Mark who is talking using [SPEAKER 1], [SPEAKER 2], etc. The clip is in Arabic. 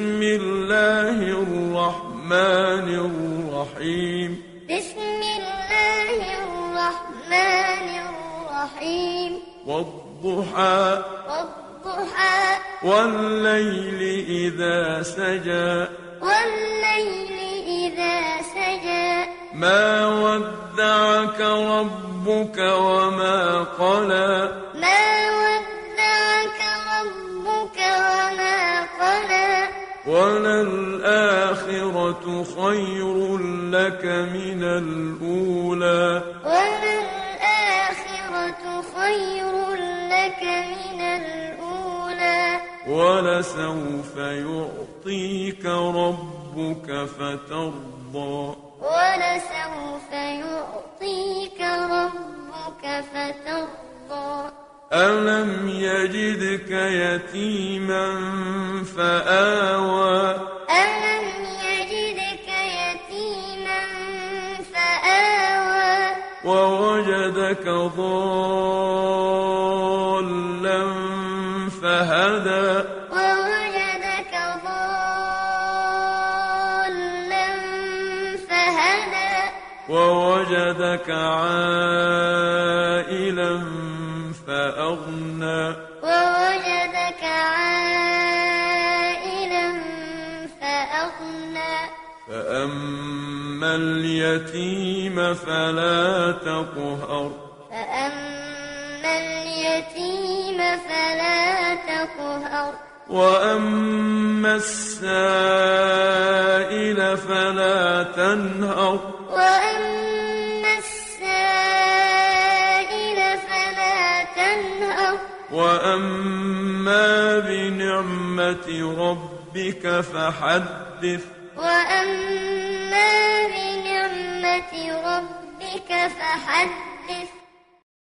[SPEAKER 1] بسم الله الرحمن الرحيم.
[SPEAKER 2] بسم الله الرحمن الرحيم.
[SPEAKER 1] والضحى.
[SPEAKER 2] والضحى.
[SPEAKER 1] والليل إذا سجى.
[SPEAKER 2] والليل إذا سجى.
[SPEAKER 1] ما ودعك ربك وما قلى. وللآخرة خير لك من الأولى.
[SPEAKER 2] وللآخرة خير لك من الأولى.
[SPEAKER 1] ولسوف يعطيك ربك فترضى.
[SPEAKER 2] ولسوف يعطيك ربك فترضى
[SPEAKER 1] ألم يجدك يتيما فآوى
[SPEAKER 2] ألم يجدك يتيما فآوى
[SPEAKER 1] ووجدك ضالا فهدى
[SPEAKER 2] ووجدك ضالا فهدى
[SPEAKER 1] ووجدك عائلا فأغنى.
[SPEAKER 2] ووجدك عائلا فأغنى.
[SPEAKER 1] فأما اليتيم فلا تقهر.
[SPEAKER 2] فأما اليتيم فلا تقهر.
[SPEAKER 1] وأما السائل فلا تنهر.
[SPEAKER 2] وأما
[SPEAKER 1] وأما بنعمة ربك فحدث
[SPEAKER 2] وأما بنعمة ربك فحدث